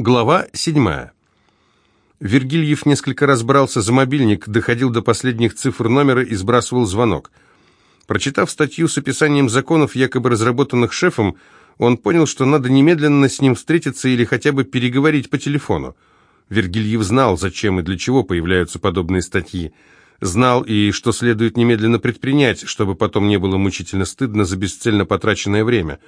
Глава 7. Вергильев несколько раз брался за мобильник, доходил до последних цифр номера и сбрасывал звонок. Прочитав статью с описанием законов, якобы разработанных шефом, он понял, что надо немедленно с ним встретиться или хотя бы переговорить по телефону. Вергильев знал, зачем и для чего появляются подобные статьи. Знал и что следует немедленно предпринять, чтобы потом не было мучительно стыдно за бесцельно потраченное время.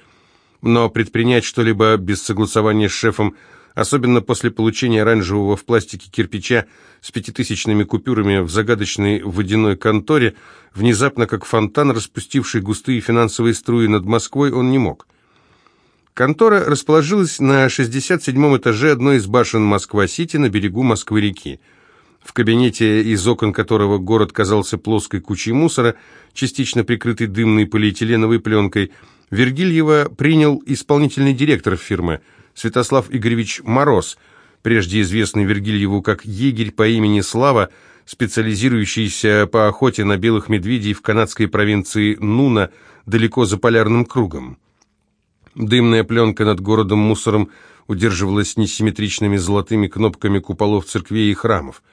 Но предпринять что-либо без согласования с шефом – особенно после получения оранжевого в пластике кирпича с пятитысячными купюрами в загадочной водяной конторе, внезапно как фонтан, распустивший густые финансовые струи над Москвой, он не мог. Контора расположилась на 67-м этаже одной из башен Москва-Сити на берегу Москвы-реки. В кабинете, из окон которого город казался плоской кучей мусора, частично прикрытой дымной полиэтиленовой пленкой, Вергильева принял исполнительный директор фирмы – Святослав Игоревич Мороз, прежде известный Вергильеву как егерь по имени Слава, специализирующийся по охоте на белых медведей в канадской провинции Нуна, далеко за полярным кругом. Дымная пленка над городом-мусором удерживалась несимметричными золотыми кнопками куполов церквей и храмов.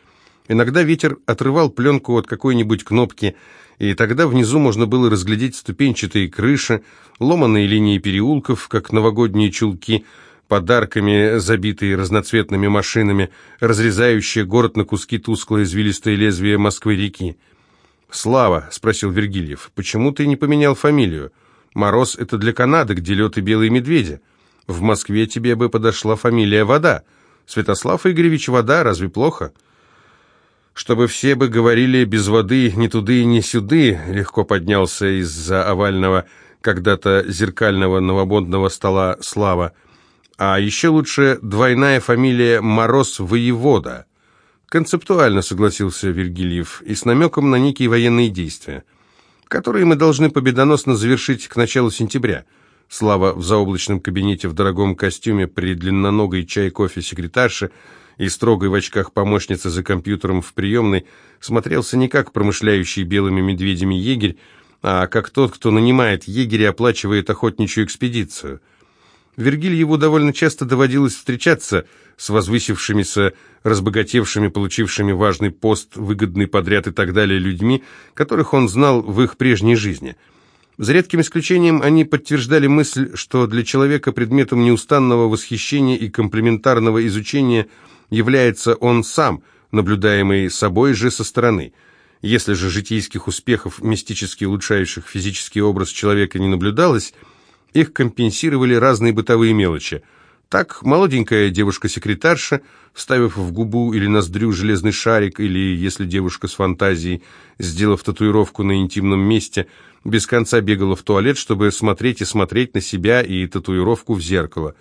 Иногда ветер отрывал пленку от какой-нибудь кнопки, и тогда внизу можно было разглядеть ступенчатые крыши, ломаные линии переулков, как новогодние чулки – подарками, забитые разноцветными машинами, разрезающие город на куски тусклое извилистое лезвие Москвы-реки. «Слава», — спросил Вергильев, — «почему ты не поменял фамилию? Мороз — это для Канады, где лед и белые медведи. В Москве тебе бы подошла фамилия Вода. Святослав Игоревич Вода, разве плохо?» чтобы все бы говорили без воды ни туды, ни сюды, легко поднялся из-за овального, когда-то зеркального новободного стола Слава. А еще лучше двойная фамилия Мороз-Воевода. Концептуально согласился Вергильев и с намеком на некие военные действия, которые мы должны победоносно завершить к началу сентября. Слава в заоблачном кабинете в дорогом костюме при длинноногой чай-кофе секретарше и строгой в очках помощницы за компьютером в приемной смотрелся не как промышляющий белыми медведями егерь, а как тот, кто нанимает егеря и оплачивает охотничью экспедицию – Вергильеву довольно часто доводилось встречаться с возвысившимися, разбогатевшими, получившими важный пост, выгодный подряд и так далее людьми, которых он знал в их прежней жизни. За редким исключением они подтверждали мысль, что для человека предметом неустанного восхищения и комплементарного изучения является он сам, наблюдаемый собой же со стороны. Если же житейских успехов, мистически улучшающих физический образ человека не наблюдалось – их компенсировали разные бытовые мелочи. Так, молоденькая девушка-секретарша, вставив в губу или ноздрю железный шарик, или, если девушка с фантазией, сделав татуировку на интимном месте, без конца бегала в туалет, чтобы смотреть и смотреть на себя и татуировку в зеркало.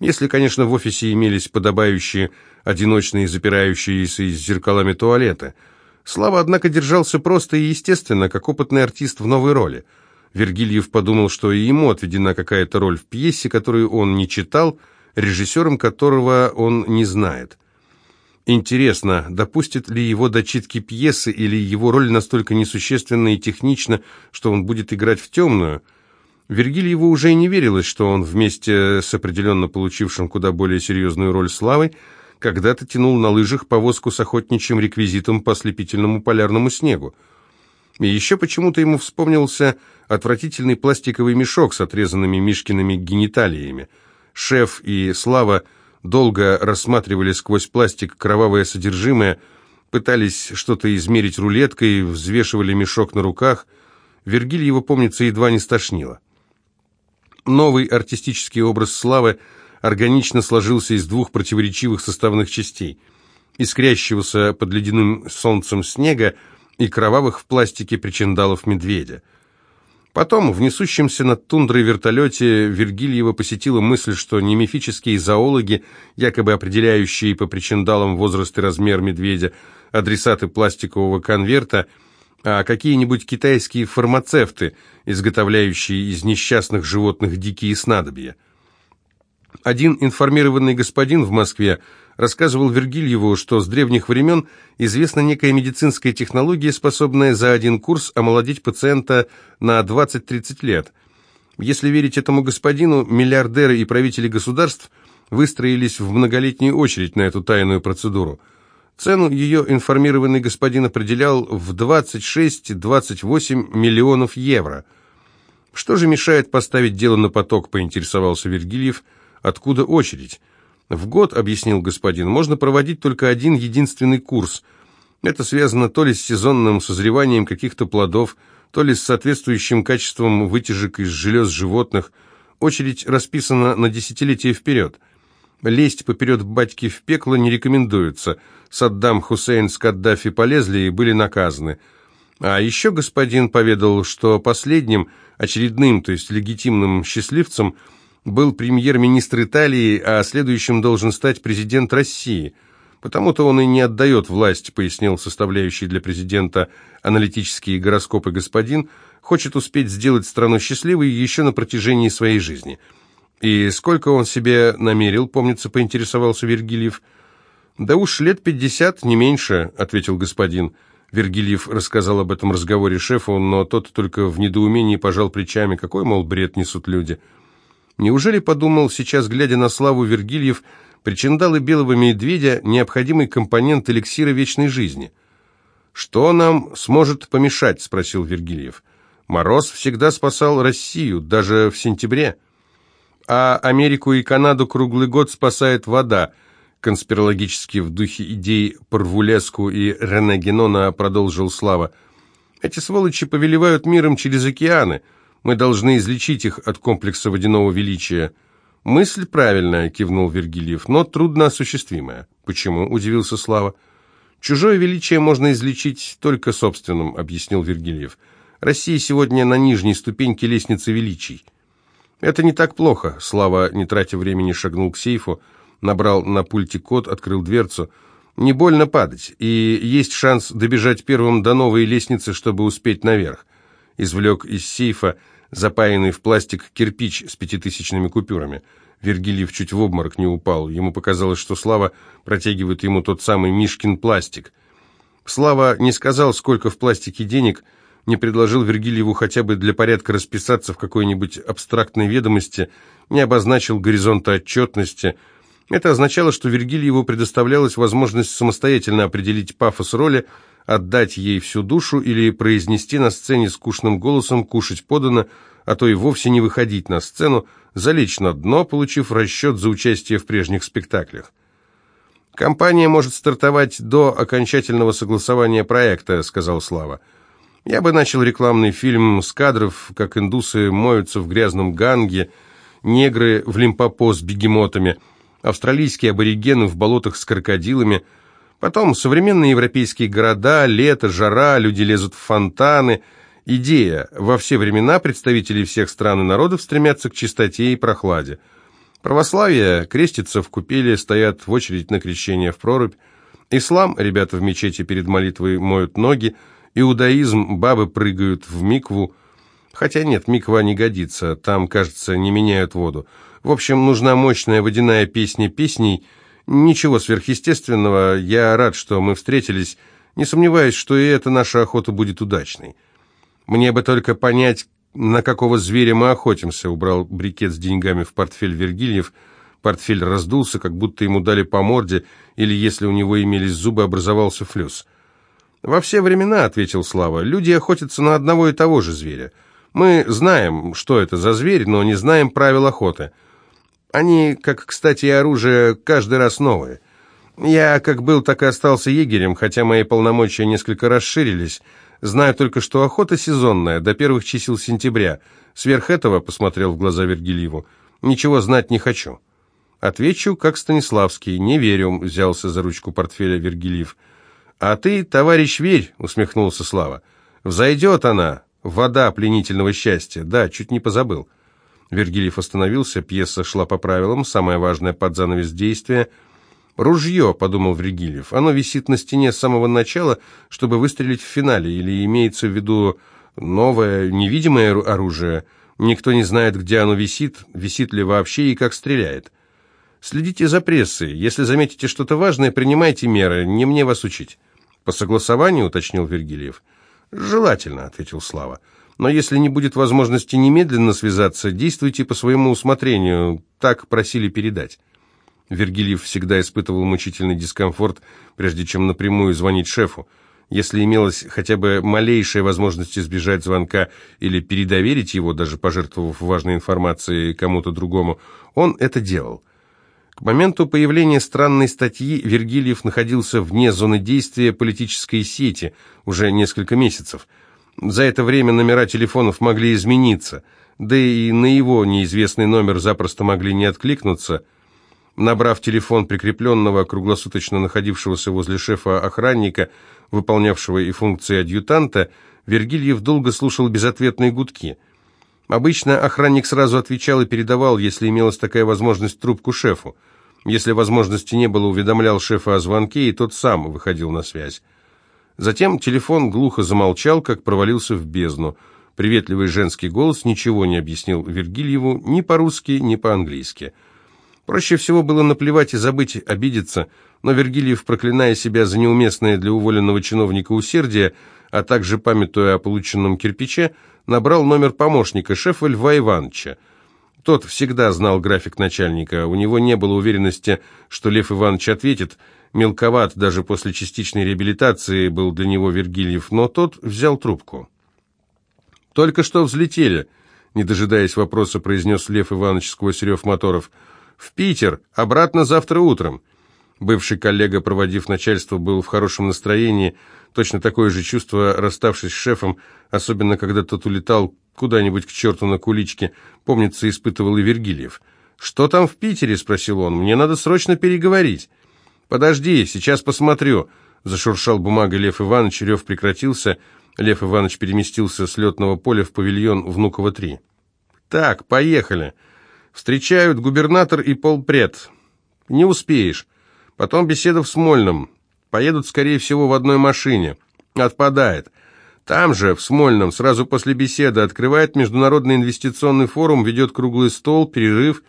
Если, конечно, в офисе имелись подобающие, одиночные, запирающиеся с зеркалами туалеты. Слава, однако, держался просто и естественно, как опытный артист в новой роли – Вергильев подумал, что и ему отведена какая-то роль в пьесе, которую он не читал, режиссером которого он не знает. Интересно, допустит ли его дочитки пьесы, или его роль настолько несущественна и технична, что он будет играть в темную? Вергильеву уже и не верилось, что он вместе с определенно получившим куда более серьезную роль Славой когда-то тянул на лыжах повозку с охотничьим реквизитом по ослепительному полярному снегу. И еще почему-то ему вспомнился отвратительный пластиковый мешок с отрезанными Мишкиными гениталиями. Шеф и Слава долго рассматривали сквозь пластик кровавое содержимое, пытались что-то измерить рулеткой, взвешивали мешок на руках. Вергиль его, помнится, едва не стошнило. Новый артистический образ Славы органично сложился из двух противоречивых составных частей. Искрящегося под ледяным солнцем снега и кровавых в пластике причиндалов медведя. Потом, в несущемся над тундрой вертолете, Вергильева посетила мысль, что не мифические зоологи, якобы определяющие по причиндалам возраст и размер медведя, адресаты пластикового конверта, а какие-нибудь китайские фармацевты, изготовляющие из несчастных животных дикие снадобья. Один информированный господин в Москве рассказывал Вергильеву, что с древних времен известна некая медицинская технология, способная за один курс омолодить пациента на 20-30 лет. Если верить этому господину, миллиардеры и правители государств выстроились в многолетнюю очередь на эту тайную процедуру. Цену ее информированный господин определял в 26-28 миллионов евро. Что же мешает поставить дело на поток, поинтересовался Вергильев. Откуда очередь? В год, объяснил господин, можно проводить только один единственный курс. Это связано то ли с сезонным созреванием каких-то плодов, то ли с соответствующим качеством вытяжек из желез животных. Очередь расписана на десятилетия вперед. Лезть поперед батьки в пекло не рекомендуется. Саддам Хусейн с Каддафи полезли и были наказаны. А еще господин поведал, что последним, очередным, то есть легитимным счастливцем, был премьер-министр Италии, а следующим должен стать президент России. Потому-то он и не отдает власть, пояснил составляющий для президента аналитические гороскопы господин, хочет успеть сделать страну счастливой еще на протяжении своей жизни – «И сколько он себе намерил?» — помнится, поинтересовался Вергильев. «Да уж лет пятьдесят, не меньше», — ответил господин. Вергильев рассказал об этом разговоре шефу, но тот только в недоумении пожал плечами. Какой, мол, бред несут люди? Неужели, подумал сейчас, глядя на славу Вергильев, причиндалы белого медведя – необходимый компонент эликсира вечной жизни? «Что нам сможет помешать?» – спросил Вергильев. «Мороз всегда спасал Россию, даже в сентябре» а Америку и Канаду круглый год спасает вода. Конспирологически в духе идей Парвулеску и Рене Генона продолжил Слава. Эти сволочи повелевают миром через океаны. Мы должны излечить их от комплекса водяного величия. Мысль правильная, кивнул Вергильев, но трудно осуществимая. Почему? удивился Слава. Чужое величие можно излечить только собственным, объяснил Вергильев. Россия сегодня на нижней ступеньке лестницы величий. «Это не так плохо», — Слава, не тратя времени, шагнул к сейфу, набрал на пульте код, открыл дверцу. «Не больно падать, и есть шанс добежать первым до новой лестницы, чтобы успеть наверх». Извлек из сейфа запаянный в пластик кирпич с пятитысячными купюрами. Вергильев чуть в обморок не упал. Ему показалось, что Слава протягивает ему тот самый Мишкин пластик. Слава не сказал, сколько в пластике денег, — не предложил Вергильеву хотя бы для порядка расписаться в какой-нибудь абстрактной ведомости, не обозначил горизонта отчетности. Это означало, что Вергильеву предоставлялась возможность самостоятельно определить пафос роли, отдать ей всю душу или произнести на сцене скучным голосом «кушать подано», а то и вовсе не выходить на сцену, залечь на дно, получив расчет за участие в прежних спектаклях. «Компания может стартовать до окончательного согласования проекта», — сказал Слава. Я бы начал рекламный фильм с кадров, как индусы моются в грязном ганге, негры в лимпопо с бегемотами, австралийские аборигены в болотах с крокодилами, потом современные европейские города, лето, жара, люди лезут в фонтаны. Идея. Во все времена представители всех стран и народов стремятся к чистоте и прохладе. Православие крестится в купели, стоят в очередь на крещение в прорубь. Ислам, ребята в мечети перед молитвой моют ноги, Иудаизм, бабы прыгают в микву. Хотя нет, миква не годится, там, кажется, не меняют воду. В общем, нужна мощная водяная песня песней. Ничего сверхъестественного, я рад, что мы встретились. Не сомневаюсь, что и эта наша охота будет удачной. Мне бы только понять, на какого зверя мы охотимся, убрал брикет с деньгами в портфель Вергильев. Портфель раздулся, как будто ему дали по морде, или, если у него имелись зубы, образовался флюс. «Во все времена», — ответил Слава, — «люди охотятся на одного и того же зверя. Мы знаем, что это за зверь, но не знаем правил охоты. Они, как, кстати, и оружие, каждый раз новые. Я как был, так и остался егерем, хотя мои полномочия несколько расширились. Знаю только, что охота сезонная, до первых чисел сентября. Сверх этого, — посмотрел в глаза Вергильеву, — ничего знать не хочу». Отвечу, как Станиславский, не верю, — взялся за ручку портфеля Вергильев. «А ты, товарищ, верь», — усмехнулся Слава. «Взойдет она, вода пленительного счастья. Да, чуть не позабыл». Вергилиев остановился, пьеса шла по правилам, самое важное под занавес действия. «Ружье», — подумал Вергилиев, — «оно висит на стене с самого начала, чтобы выстрелить в финале, или имеется в виду новое, невидимое оружие. Никто не знает, где оно висит, висит ли вообще и как стреляет». Следите за прессой. Если заметите что-то важное, принимайте меры. Не мне вас учить. По согласованию, уточнил Вергильев. Желательно, ответил Слава. Но если не будет возможности немедленно связаться, действуйте по своему усмотрению. Так просили передать. Вергильев всегда испытывал мучительный дискомфорт, прежде чем напрямую звонить шефу. Если имелась хотя бы малейшая возможность избежать звонка или передоверить его, даже пожертвовав важной информацией кому-то другому, он это делал. К моменту появления странной статьи Вергильев находился вне зоны действия политической сети уже несколько месяцев. За это время номера телефонов могли измениться, да и на его неизвестный номер запросто могли не откликнуться. Набрав телефон прикрепленного, круглосуточно находившегося возле шефа охранника, выполнявшего и функции адъютанта, Вергильев долго слушал безответные гудки. Обычно охранник сразу отвечал и передавал, если имелась такая возможность, трубку шефу. Если возможности не было, уведомлял шефа о звонке, и тот сам выходил на связь. Затем телефон глухо замолчал, как провалился в бездну. Приветливый женский голос ничего не объяснил Вергильеву ни по-русски, ни по-английски. Проще всего было наплевать и забыть, обидеться, но Вергильев, проклиная себя за неуместное для уволенного чиновника усердие, а также памятуя о полученном кирпиче, набрал номер помощника, шефа Льва Ивановича. Тот всегда знал график начальника, у него не было уверенности, что Лев Иванович ответит. Мелковат даже после частичной реабилитации был для него Вергильев, но тот взял трубку. «Только что взлетели», — не дожидаясь вопроса, произнес Лев Иванович сквозь рев моторов. «В Питер, обратно завтра утром». Бывший коллега, проводив начальство, был в хорошем настроении, точно такое же чувство, расставшись с шефом, особенно когда тот улетал куда-нибудь к черту на куличке, помнится, испытывал и Вергильев. «Что там в Питере?» — спросил он. «Мне надо срочно переговорить». «Подожди, сейчас посмотрю», — зашуршал бумагой Лев Иванович, рев прекратился. Лев Иванович переместился с летного поля в павильон Внуково-3. «Так, поехали. Встречают губернатор и полпред. Не успеешь. Потом беседа в Смольном. Поедут, скорее всего, в одной машине. Отпадает. Там же, в Смольном, сразу после беседы, открывает Международный инвестиционный форум, ведет круглый стол, перерыв.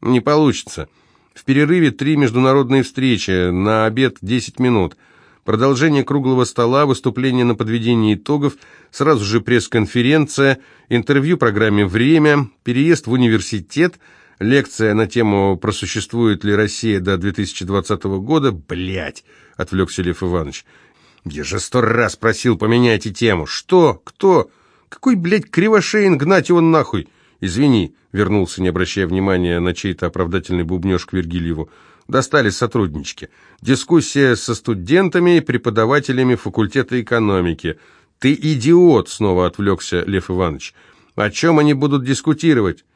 Не получится. В перерыве три международные встречи, на обед 10 минут. Продолжение круглого стола, выступление на подведении итогов, сразу же пресс-конференция, интервью программе «Время», переезд в университет – Лекция на тему «Просуществует ли Россия до 2020 года?» Блять, отвлекся Лев Иванович. Я же сто раз просил поменяйте тему. Что? Кто? Какой, блядь, кривошеин, гнать его нахуй? Извини, вернулся, не обращая внимания на чей-то оправдательный бубнеж к Вергильеву. Достали сотруднички. Дискуссия со студентами и преподавателями факультета экономики. Ты идиот, снова отвлекся Лев Иванович. О чем они будут дискутировать?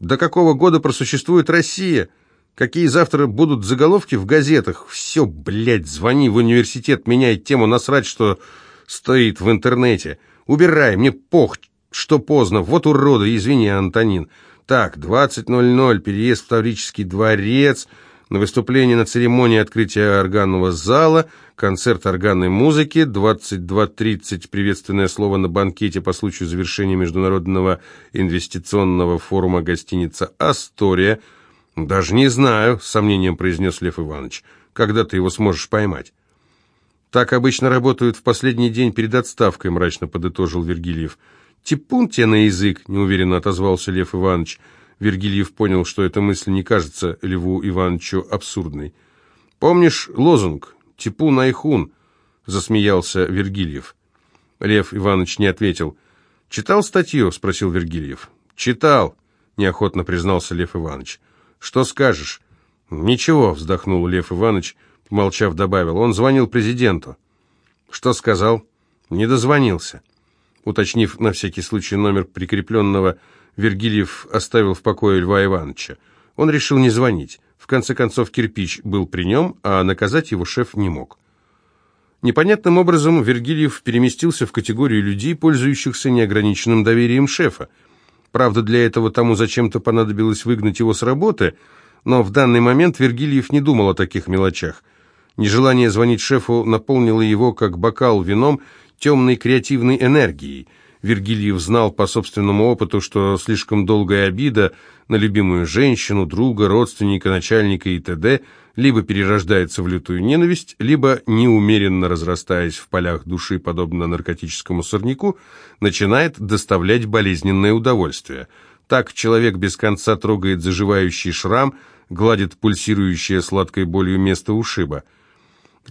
До какого года просуществует Россия? Какие завтра будут заголовки в газетах? Все, блядь, звони в университет, меняй тему, насрать, что стоит в интернете. Убирай, мне пох, что поздно. Вот уроды, извини, Антонин. Так, 20.00, переезд в Таврический дворец на выступление на церемонии открытия органного зала, концерт органной музыки, 22.30 приветственное слово на банкете по случаю завершения Международного инвестиционного форума гостиница «Астория». «Даже не знаю», — с сомнением произнес Лев Иванович, — «когда ты его сможешь поймать?» «Так обычно работают в последний день перед отставкой», — мрачно подытожил Вергильев. «Типун тебе на язык», — неуверенно отозвался Лев Иванович. Вергильев понял, что эта мысль не кажется Льву Ивановичу абсурдной. «Помнишь лозунг «Типу Найхун»?» — засмеялся Вергильев. Лев Иванович не ответил. «Читал статью?» — спросил Вергильев. «Читал», — неохотно признался Лев Иванович. «Что скажешь?» «Ничего», — вздохнул Лев Иванович, помолчав, добавил. «Он звонил президенту». «Что сказал?» «Не дозвонился». Уточнив на всякий случай номер прикрепленного Вергильев оставил в покое Льва Ивановича. Он решил не звонить. В конце концов, кирпич был при нем, а наказать его шеф не мог. Непонятным образом Вергильев переместился в категорию людей, пользующихся неограниченным доверием шефа. Правда, для этого тому зачем-то понадобилось выгнать его с работы, но в данный момент Вергильев не думал о таких мелочах. Нежелание звонить шефу наполнило его, как бокал вином, темной креативной энергией – Вергильев знал по собственному опыту, что слишком долгая обида на любимую женщину, друга, родственника, начальника и т.д. либо перерождается в лютую ненависть, либо, неумеренно разрастаясь в полях души, подобно наркотическому сорняку, начинает доставлять болезненное удовольствие. Так человек без конца трогает заживающий шрам, гладит пульсирующее сладкой болью место ушиба.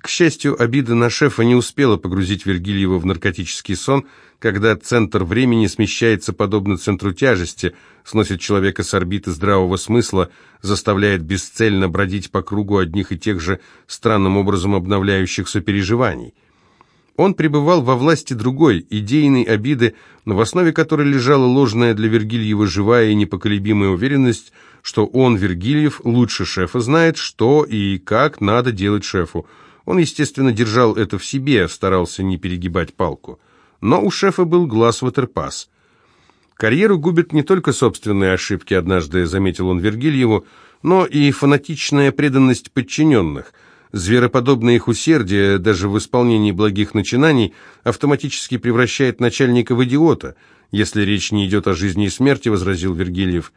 К счастью, обида на шефа не успела погрузить Вергильева в наркотический сон, когда центр времени смещается подобно центру тяжести, сносит человека с орбиты здравого смысла, заставляет бесцельно бродить по кругу одних и тех же странным образом обновляющихся переживаний. Он пребывал во власти другой, идейной обиды, в основе которой лежала ложная для Вергильева живая и непоколебимая уверенность, что он, Вергильев, лучше шефа знает, что и как надо делать шефу. Он, естественно, держал это в себе, старался не перегибать палку. Но у шефа был глаз ватерпас. Карьеру губят не только собственные ошибки, однажды заметил он Вергильеву, но и фанатичная преданность подчиненных – Звероподобное их усердие, даже в исполнении благих начинаний, автоматически превращает начальника в идиота, если речь не идет о жизни и смерти, возразил Вергильев.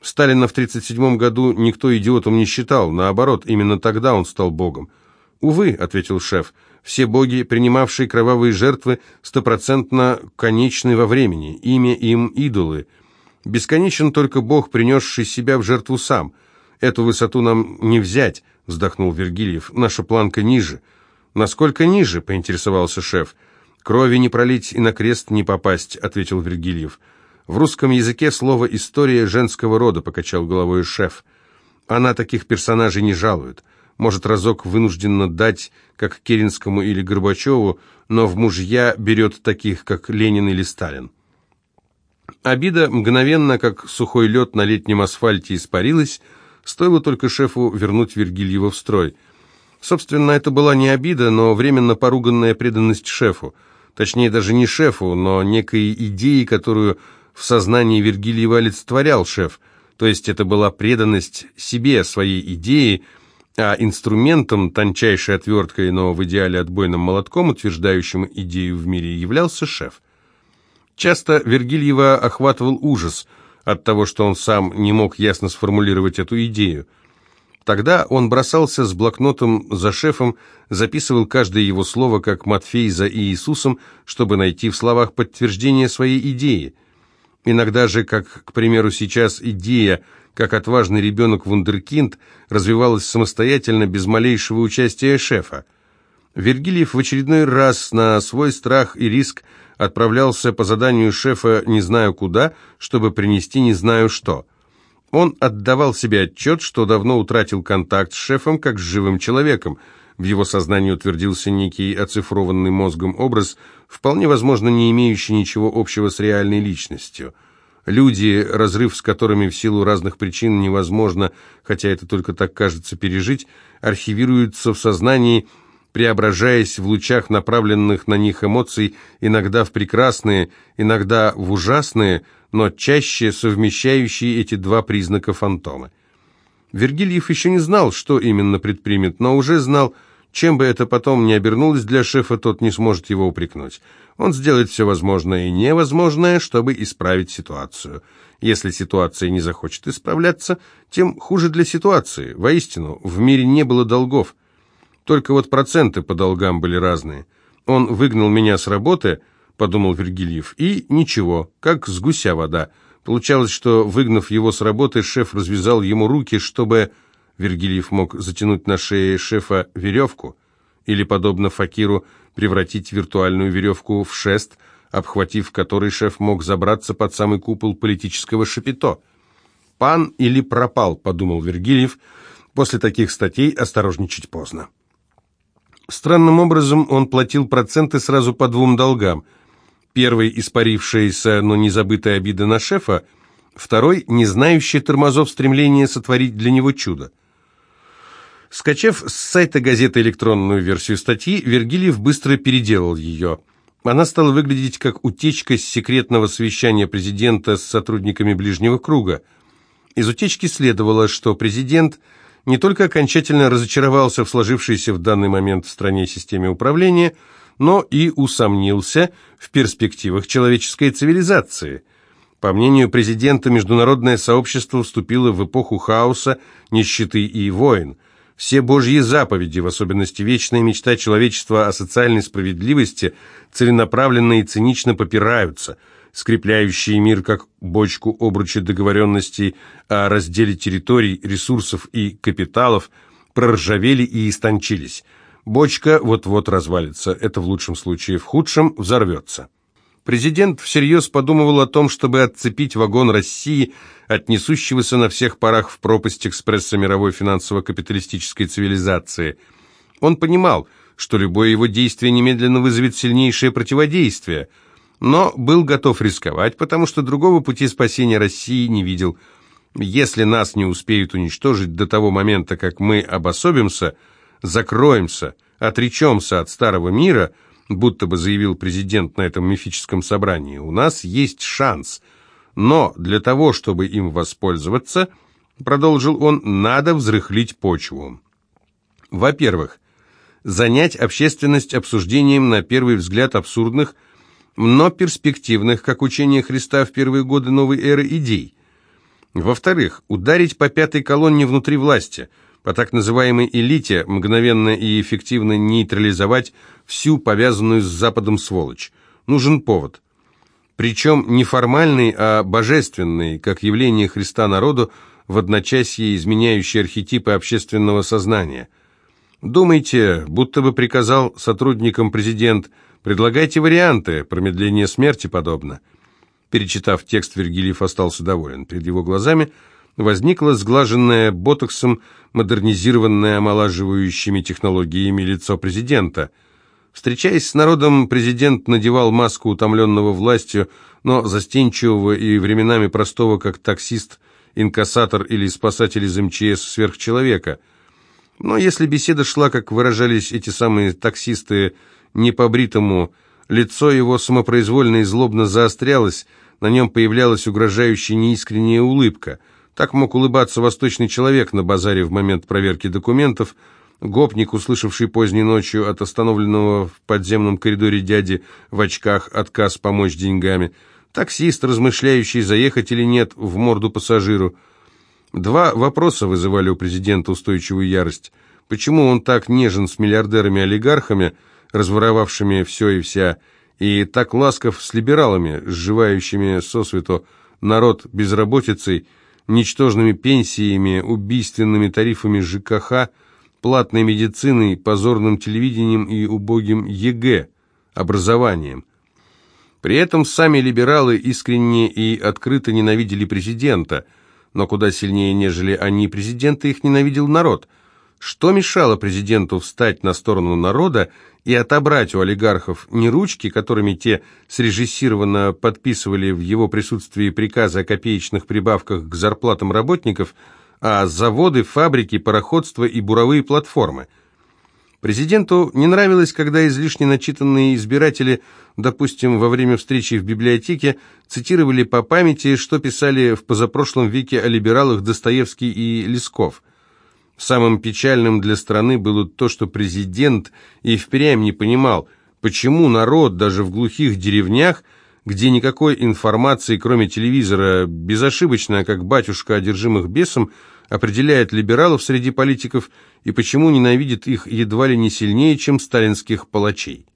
Сталина в 1937 году никто идиотом не считал, наоборот, именно тогда он стал богом. «Увы», — ответил шеф, — «все боги, принимавшие кровавые жертвы, стопроцентно конечны во времени, имя им идолы. Бесконечен только бог, принесший себя в жертву сам. Эту высоту нам не взять» вздохнул Вергильев. «Наша планка ниже». «Насколько ниже?» — поинтересовался шеф. «Крови не пролить и на крест не попасть», — ответил Вергильев. «В русском языке слово «история» женского рода», — покачал головой шеф. «Она таких персонажей не жалует. Может, разок вынужденно дать, как Керенскому или Горбачеву, но в мужья берет таких, как Ленин или Сталин». Обида мгновенно, как сухой лед на летнем асфальте, испарилась, Стоило только шефу вернуть Вергильева в строй. Собственно, это была не обида, но временно поруганная преданность шефу. Точнее, даже не шефу, но некой идеи, которую в сознании Вергильева олицетворял шеф. То есть это была преданность себе, своей идее, а инструментом, тончайшей отверткой, но в идеале отбойным молотком, утверждающим идею в мире, являлся шеф. Часто Вергильева охватывал ужас – от того, что он сам не мог ясно сформулировать эту идею. Тогда он бросался с блокнотом за шефом, записывал каждое его слово, как Матфей за Иисусом, чтобы найти в словах подтверждение своей идеи. Иногда же, как, к примеру, сейчас идея, как отважный ребенок вундеркинд, развивалась самостоятельно, без малейшего участия шефа. Вергилиев в очередной раз на свой страх и риск отправлялся по заданию шефа не знаю куда, чтобы принести не знаю что. Он отдавал себе отчет, что давно утратил контакт с шефом как с живым человеком. В его сознании утвердился некий оцифрованный мозгом образ, вполне возможно, не имеющий ничего общего с реальной личностью. Люди, разрыв с которыми в силу разных причин невозможно, хотя это только так кажется, пережить, архивируются в сознании – преображаясь в лучах направленных на них эмоций, иногда в прекрасные, иногда в ужасные, но чаще совмещающие эти два признака фантомы. Вергильев еще не знал, что именно предпримет, но уже знал, чем бы это потом ни обернулось для шефа, тот не сможет его упрекнуть. Он сделает все возможное и невозможное, чтобы исправить ситуацию. Если ситуация не захочет исправляться, тем хуже для ситуации. Воистину, в мире не было долгов. Только вот проценты по долгам были разные. Он выгнал меня с работы, подумал Вергильев, и ничего, как с гуся вода. Получалось, что, выгнав его с работы, шеф развязал ему руки, чтобы... Вергильев мог затянуть на шее шефа веревку, или, подобно факиру, превратить виртуальную веревку в шест, обхватив который шеф мог забраться под самый купол политического шапито. «Пан или пропал», — подумал Вергильев, — «после таких статей осторожничать поздно». Странным образом он платил проценты сразу по двум долгам. Первый – испарившаяся, но не забытая обида на шефа, второй – не знающий тормозов стремление сотворить для него чудо. Скачав с сайта газеты электронную версию статьи, Вергильев быстро переделал ее. Она стала выглядеть как утечка с секретного совещания президента с сотрудниками ближнего круга. Из утечки следовало, что президент – не только окончательно разочаровался в сложившейся в данный момент в стране системе управления, но и усомнился в перспективах человеческой цивилизации. По мнению президента, международное сообщество вступило в эпоху хаоса, нищеты и войн. Все Божьи заповеди, в особенности вечная мечта человечества о социальной справедливости, целенаправленно и цинично попираются – скрепляющие мир как бочку обруча договоренностей о разделе территорий, ресурсов и капиталов, проржавели и истончились. Бочка вот-вот развалится, это в лучшем случае, в худшем взорвется. Президент всерьез подумывал о том, чтобы отцепить вагон России от несущегося на всех парах в пропасть экспресса мировой финансово-капиталистической цивилизации. Он понимал, что любое его действие немедленно вызовет сильнейшее противодействие – но был готов рисковать, потому что другого пути спасения России не видел. Если нас не успеют уничтожить до того момента, как мы обособимся, закроемся, отречемся от старого мира, будто бы заявил президент на этом мифическом собрании, у нас есть шанс. Но для того, чтобы им воспользоваться, продолжил он, надо взрыхлить почву. Во-первых, занять общественность обсуждением на первый взгляд абсурдных – но перспективных, как учение Христа в первые годы новой эры идей. Во-вторых, ударить по пятой колонне внутри власти, по так называемой элите, мгновенно и эффективно нейтрализовать всю повязанную с Западом сволочь. Нужен повод. Причем не формальный, а божественный, как явление Христа народу, в одночасье изменяющий архетипы общественного сознания. Думайте, будто бы приказал сотрудникам президент – Предлагайте варианты, промедление смерти подобно. Перечитав текст, Вергилиев остался доволен. Перед его глазами возникло сглаженное ботоксом, модернизированное омолаживающими технологиями лицо президента. Встречаясь с народом, президент надевал маску утомленного властью, но застенчивого и временами простого, как таксист, инкассатор или спасатель из МЧС сверхчеловека. Но если беседа шла, как выражались эти самые таксисты, непобритому, лицо его самопроизвольно и злобно заострялось, на нем появлялась угрожающая неискренняя улыбка. Так мог улыбаться восточный человек на базаре в момент проверки документов, гопник, услышавший поздней ночью от остановленного в подземном коридоре дяди в очках отказ помочь деньгами, таксист, размышляющий, заехать или нет в морду пассажиру. Два вопроса вызывали у президента устойчивую ярость. Почему он так нежен с миллиардерами-олигархами, разворовавшими все и вся, и так ласков с либералами, сживающими со свету народ безработицей, ничтожными пенсиями, убийственными тарифами ЖКХ, платной медициной, позорным телевидением и убогим ЕГЭ, образованием. При этом сами либералы искренне и открыто ненавидели президента, но куда сильнее, нежели они, президента их ненавидел народ. Что мешало президенту встать на сторону народа и отобрать у олигархов не ручки, которыми те срежиссированно подписывали в его присутствии приказы о копеечных прибавках к зарплатам работников, а заводы, фабрики, пароходства и буровые платформы. Президенту не нравилось, когда излишне начитанные избиратели, допустим, во время встречи в библиотеке, цитировали по памяти, что писали в позапрошлом веке о либералах Достоевский и Лесков – Самым печальным для страны было то, что президент и впрямь не понимал, почему народ даже в глухих деревнях, где никакой информации, кроме телевизора, безошибочно, как батюшка одержимых бесом, определяет либералов среди политиков и почему ненавидит их едва ли не сильнее, чем сталинских палачей.